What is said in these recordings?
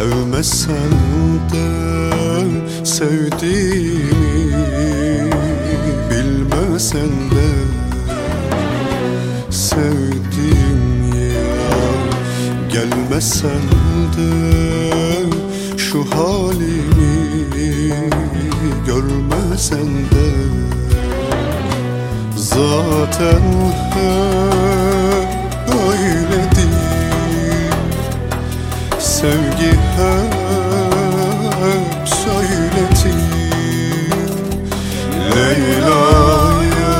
Sevmesen de Sevdiğimi Bilmesen de Sevdim ya Gelmesen de Şu halimi Görmesen de Zaten hep Sevgi hep söyletir. Leyla'ya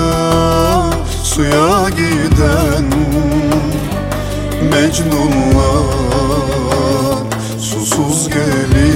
suya giden Mecnunlar susuz gelir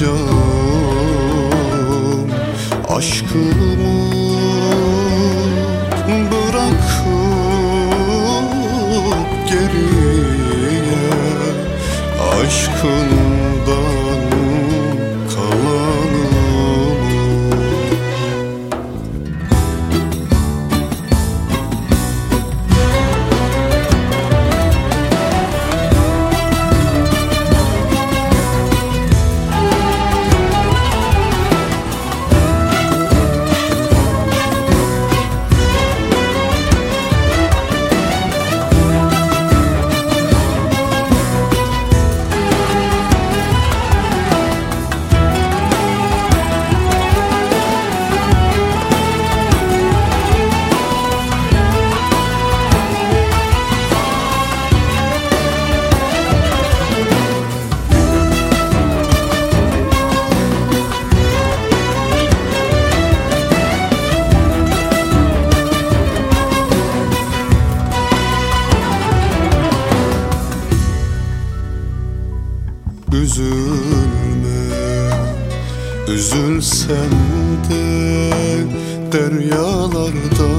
Alacağım aşkımı bırakıp geriye. Aşkından Üzülsen de Deryalarda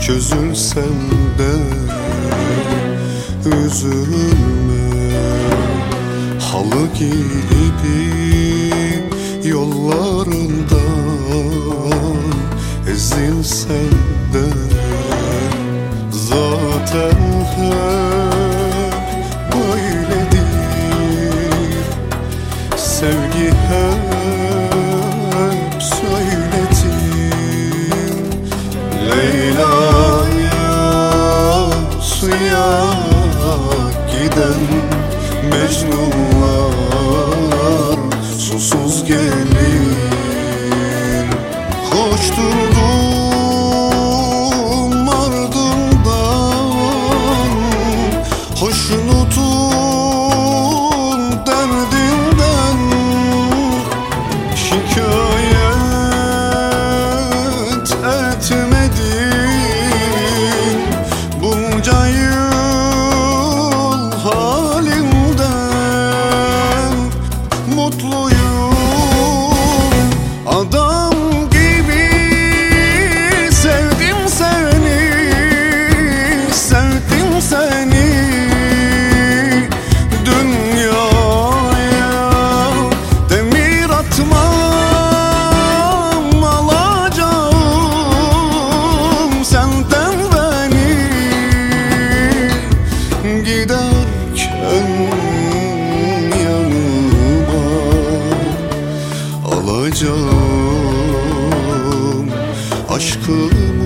Çözülsen de Üzülme. Halı gibi Yollarında Ezilsen suya giden Mecnunlar susuz gelir. Koşturdum ardından Hoşnutun gelirken yanıma Alacağım aşkımı